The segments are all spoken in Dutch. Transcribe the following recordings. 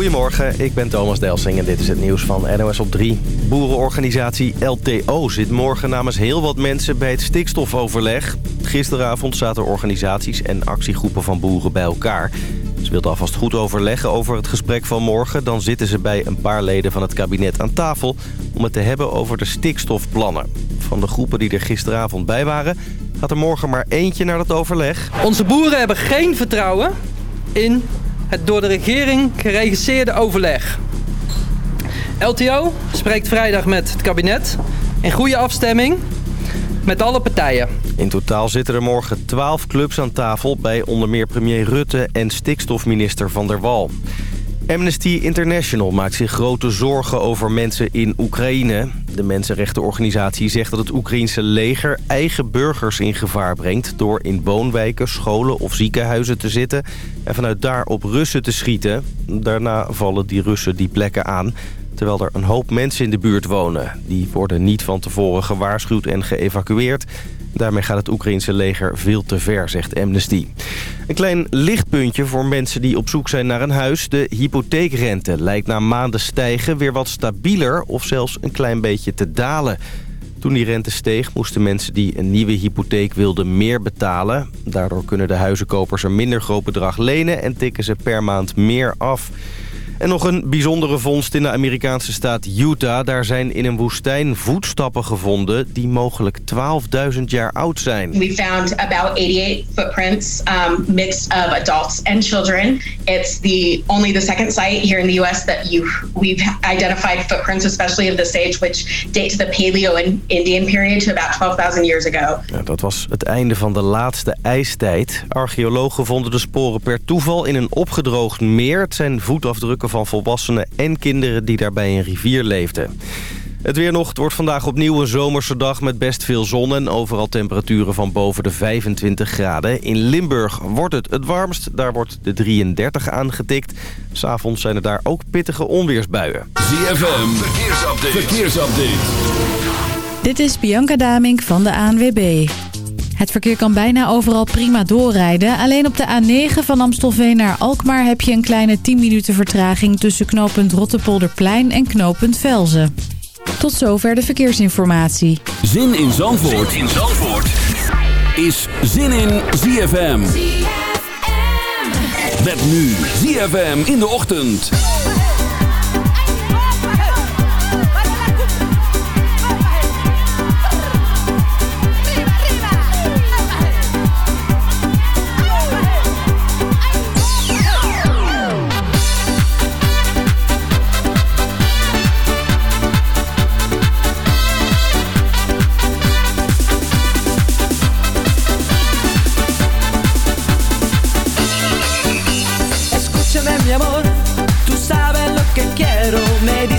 Goedemorgen, ik ben Thomas Delsing en dit is het nieuws van NOS op 3. Boerenorganisatie LTO zit morgen namens heel wat mensen bij het stikstofoverleg. Gisteravond zaten organisaties en actiegroepen van boeren bij elkaar. Ze wilden alvast goed overleggen over het gesprek van morgen. Dan zitten ze bij een paar leden van het kabinet aan tafel... om het te hebben over de stikstofplannen. Van de groepen die er gisteravond bij waren... gaat er morgen maar eentje naar dat overleg. Onze boeren hebben geen vertrouwen in het door de regering geregisseerde overleg. LTO spreekt vrijdag met het kabinet in goede afstemming met alle partijen. In totaal zitten er morgen 12 clubs aan tafel bij onder meer premier Rutte en stikstofminister Van der Wal. Amnesty International maakt zich grote zorgen over mensen in Oekraïne. De mensenrechtenorganisatie zegt dat het Oekraïense leger eigen burgers in gevaar brengt... door in woonwijken, scholen of ziekenhuizen te zitten en vanuit daar op Russen te schieten. Daarna vallen die Russen die plekken aan terwijl er een hoop mensen in de buurt wonen. Die worden niet van tevoren gewaarschuwd en geëvacueerd. Daarmee gaat het Oekraïnse leger veel te ver, zegt Amnesty. Een klein lichtpuntje voor mensen die op zoek zijn naar een huis. De hypotheekrente lijkt na maanden stijgen weer wat stabieler of zelfs een klein beetje te dalen. Toen die rente steeg moesten mensen die een nieuwe hypotheek wilden meer betalen. Daardoor kunnen de huizenkopers een minder groot bedrag lenen en tikken ze per maand meer af. En nog een bijzondere vondst in de Amerikaanse staat Utah. Daar zijn in een woestijn voetstappen gevonden die mogelijk 12.000 jaar oud zijn. We found about 88 footprints um, mixed of adults and children. It's the only the second site here in the US that you we've identified footprints especially of this age which date to the Paleo and Indian period to about 12.000 years ago. Dat was het einde van de laatste ijstijd. Archeologen vonden de sporen per toeval in een opgedroogd meer. Het zijn voetafdrukken van volwassenen en kinderen die daar bij een rivier leefden. Het weer nog. Het wordt vandaag opnieuw een zomerse dag met best veel zon... en overal temperaturen van boven de 25 graden. In Limburg wordt het het warmst. Daar wordt de 33 aangetikt. S'avonds zijn er daar ook pittige onweersbuien. ZFM, verkeersupdate. verkeersupdate. Dit is Bianca Damink van de ANWB. Het verkeer kan bijna overal prima doorrijden. Alleen op de A9 van Amstelveen naar Alkmaar heb je een kleine 10 minuten vertraging... tussen knooppunt Rottepolderplein en knooppunt Velzen. Tot zover de verkeersinformatie. Zin in Zandvoort, zin in Zandvoort. is Zin in ZFM. ZFM. Met nu ZFM in de ochtend.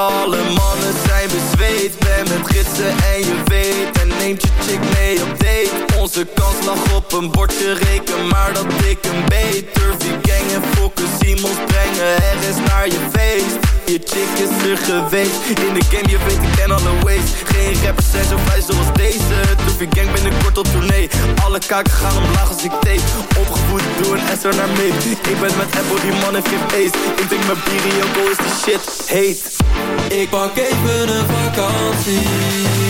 alle mannen zijn bezweet. Ben met gidsen en je weet, en neemt je chick mee op date Onze kans lag op een bordje reken, maar dat ik een beter gang en fokken, Simons brengen er is naar je feest. Je chick is er geweest, in de game je weet ik ken alle ways. Geen rappers zijn zo vrij zoals deze, Toefie gang binnenkort op tournee. Alle kaken gaan omlaag als ik tape, opgevoed doe een S er naar mee. Ik ben met Apple, die man heeft geen ace Ik mijn bier en is die shit heet. Ik pak even een vakantie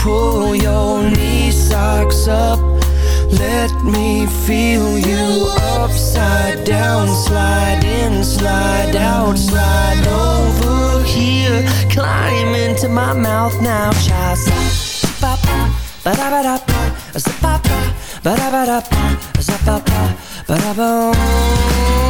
pull your knee socks up. Let me feel you upside down, slide in, slide out, slide over here, climb into my mouth now, child. Ba ba ba da ba, ba ba ba da ba, ba ba ba da ba.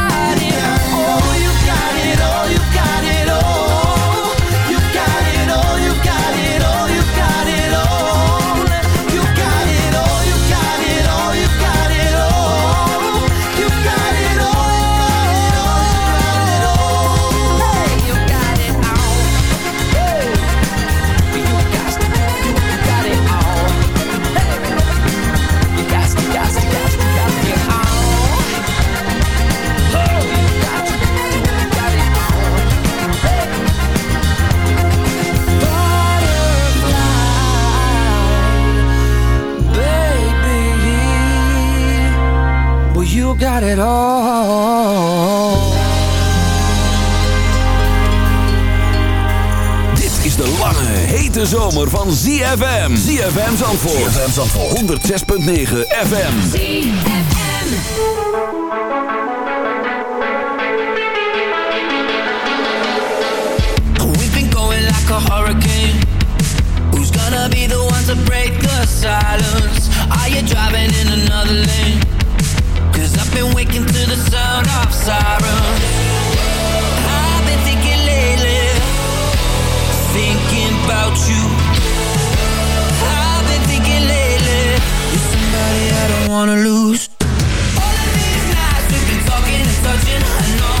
got it all. Dit is de lange, hete zomer van ZFM. ZFM Zandvoort. ZFM Zandvoort. 106.9 FM. ZFM. a hurricane Who's gonna be the one to break the silence? Are you driving in another lane? Cause I've been waking to the sound of sirens. I've been thinking lately Thinking about you. I've been thinking lately. You're somebody I don't wanna lose. All of these nights we've been talking and touching I know.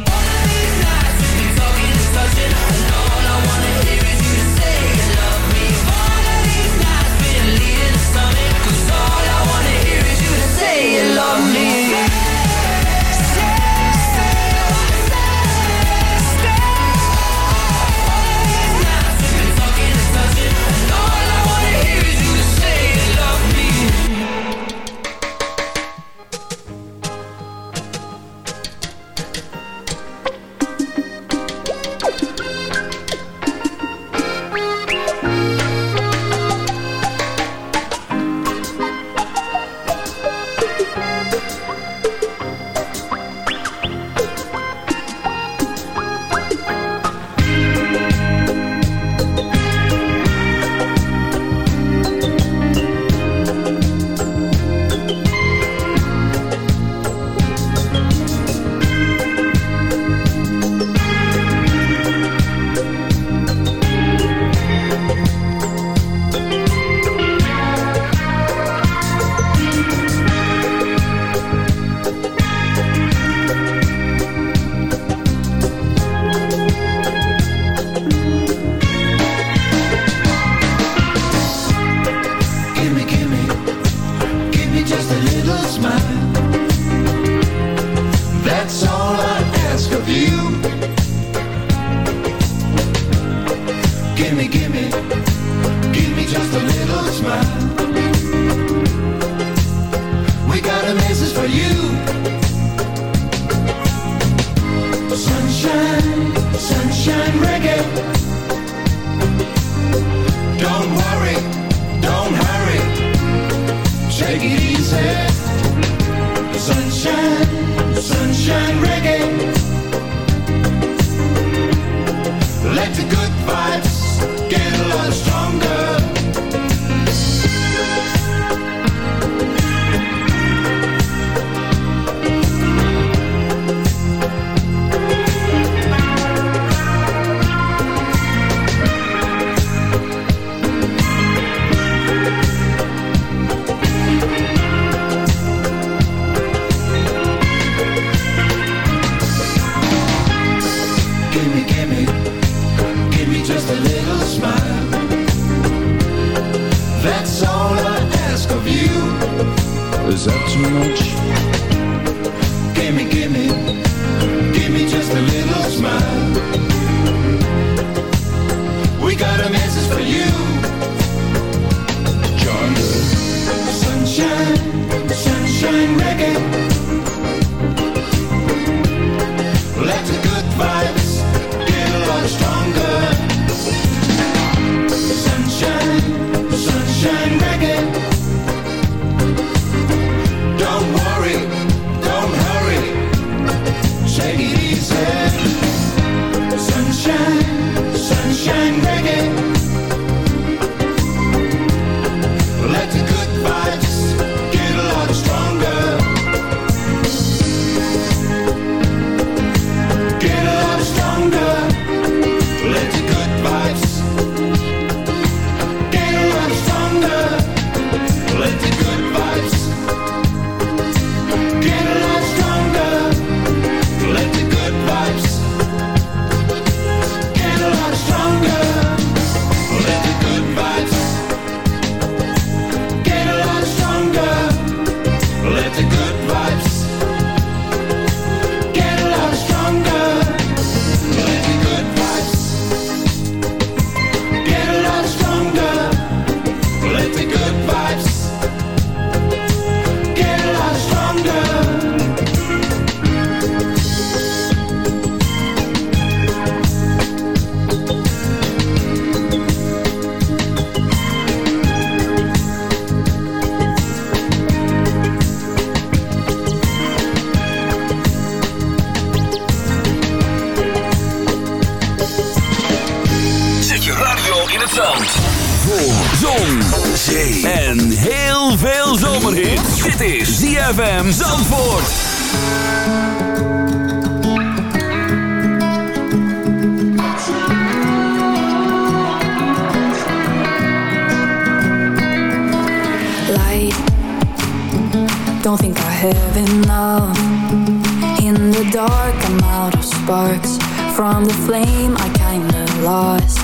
lost.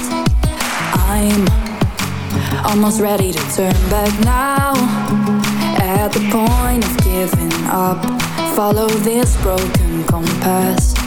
I'm almost ready to turn back now. At the point of giving up Follow this broken compass.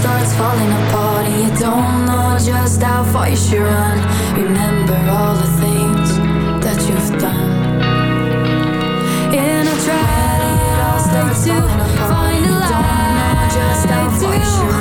starts falling apart and you don't know just how far you should run. Remember all the things that you've done. And i tried it all stay too find a lie just how far you should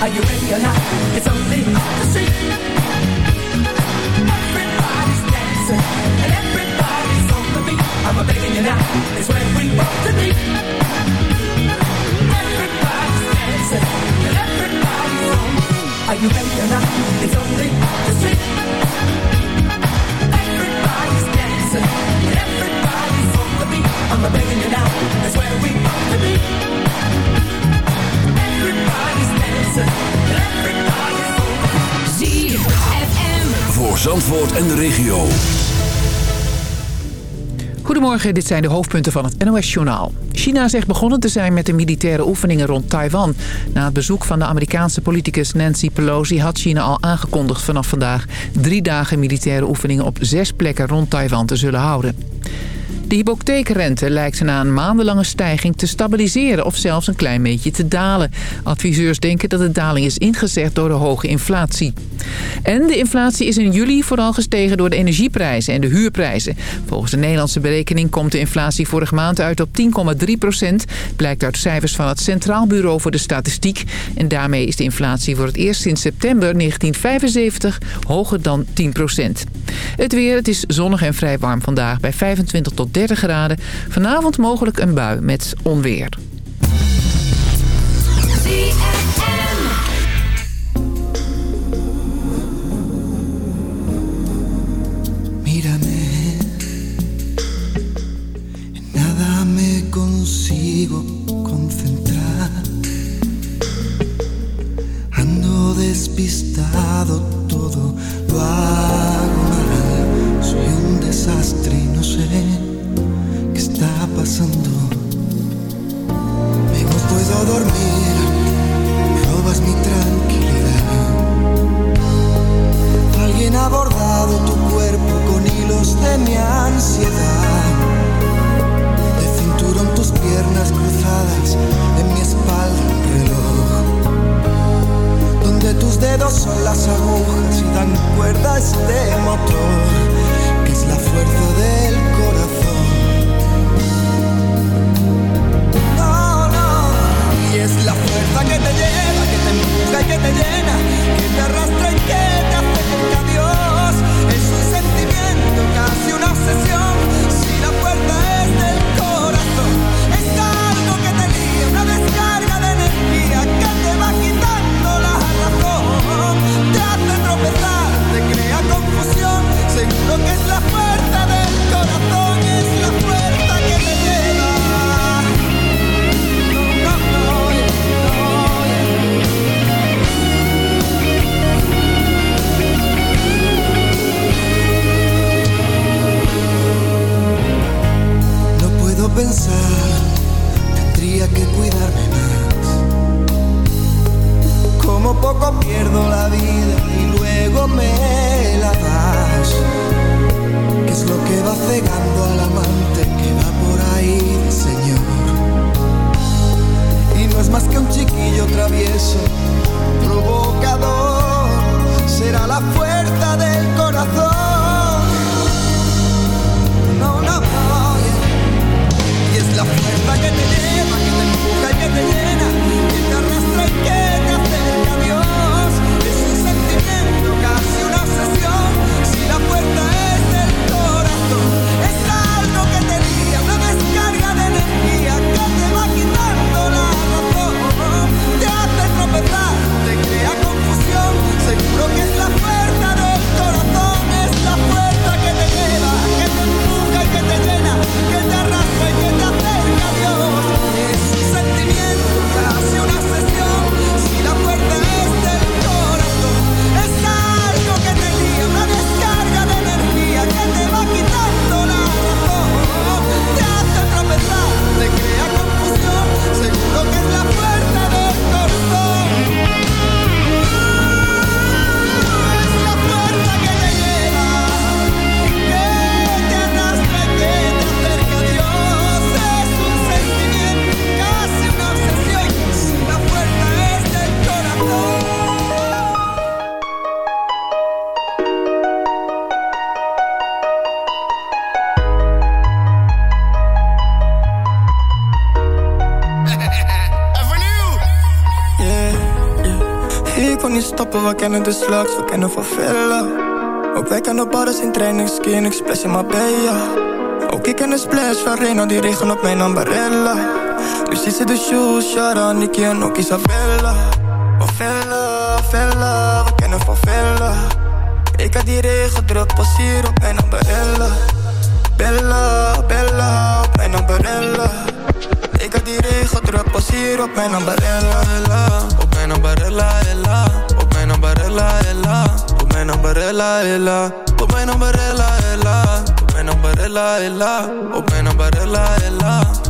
Are you ready or not? It's only on the street. Everybody's dancing and everybody's on the beat. I'm a begging you now. It's where we want to be. Everybody's dancing and everybody's on. Are you ready or not? It's only on the street. Everybody's dancing and everybody's on the beat. I'm a begging you now. It's where we want to be. Voor Zandvoort en de regio. Goedemorgen, dit zijn de hoofdpunten van het NOS-journaal. China zegt begonnen te zijn met de militaire oefeningen rond Taiwan. Na het bezoek van de Amerikaanse politicus Nancy Pelosi had China al aangekondigd vanaf vandaag... drie dagen militaire oefeningen op zes plekken rond Taiwan te zullen houden. De hypotheekrente lijkt na een maandenlange stijging te stabiliseren of zelfs een klein beetje te dalen. Adviseurs denken dat de daling is ingezet door de hoge inflatie. En de inflatie is in juli vooral gestegen door de energieprijzen en de huurprijzen. Volgens de Nederlandse berekening komt de inflatie vorige maand uit op 10,3 procent. Blijkt uit cijfers van het Centraal Bureau voor de Statistiek. En daarmee is de inflatie voor het eerst sinds september 1975 hoger dan 10 procent. Het weer, het is zonnig en vrij warm vandaag bij 25 tot 30 graden. Vanavond mogelijk een bui met onweer. Consigo concentrar. Ando despistado, todo lo hago mal. Soy un desastre y no sé pasando. Me no puedo dormir, de slags, we kennen van villa. Ook wij kennen barren in training, skin, ik splash in Marbella. Ook ik ken de splash van Reno, die regen op mijn ambarella. Nu ziet ze de shoes, Shara, Nicky en ook Isabella. Van villa, villa, we kennen van villa. Ik had die regen druk, pas hier op mijn ambarella. Bella, Bella, op mijn ambarella. Ik had die regen druk, pas hier op mijn ambarella. Ella, op mijn ambarella, ella. Op mijn ambarella, ella. Op mijn ambarella, ella. Op mijn ambarella, ella. Op mijn ambarella, ella. Op mijn ambarella, ella.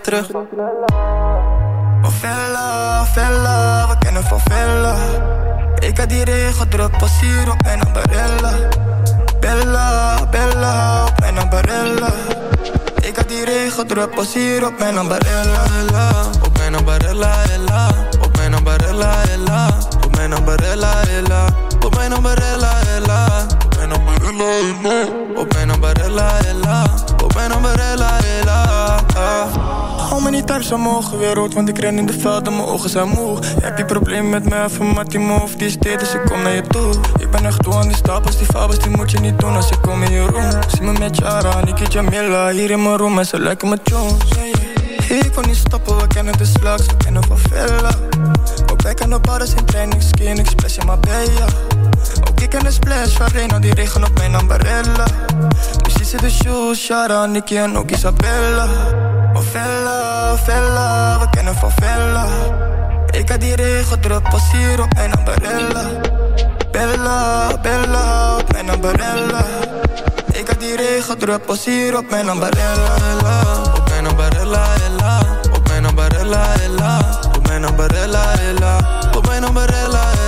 terug Favela, Vella, we kennen van Vella. Ik had die regen druk, pas hier op mijn ambarella. Bella, Bella, op mijn ambarella. Ik had die regen druk, pas hier op mijn ambarella. Op mijn ambarella, ella Op mijn ambarella, ella Op mijn ambarella, ella Op mijn ambarella, ella Op mijn ambarella, ella Op mijn ambarella, ella Op mijn ambarella, ella Hou me niet thuis omhoog, weer rood, want ik ren in de veld en mijn ogen zijn moe. Heb je probleem met me, even Mattie move, die is dit, dus ik kom naar je toe. Ik ben echt toe aan die stapels, die fabels, die moet je niet doen als ik kom in je room. Zie me met Jara, Niki Jamila, hier in mijn room en ze lijken me Jones. Ik wil niet stoppen, we kennen de slags, we kennen van Vella. Ook wij kennen bars in training, skin, ik in Marbella. Ook ik ken de splash van Reno, die regen op mijn ambarella. Die zit de shoes, Shara, Nicky en ook Isabella. Oh Vella, we kennen van Vella. Ik had die regen hier op mijn ambarella. Bella, Bella, op mijn ambarella. Ik had die regen hier op mijn ambarella. Op mijn ambarella, ella Op mijn ambarella, ella Op mijn ambarella, ella Op mijn ambarella, ella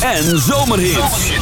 en zomerhits.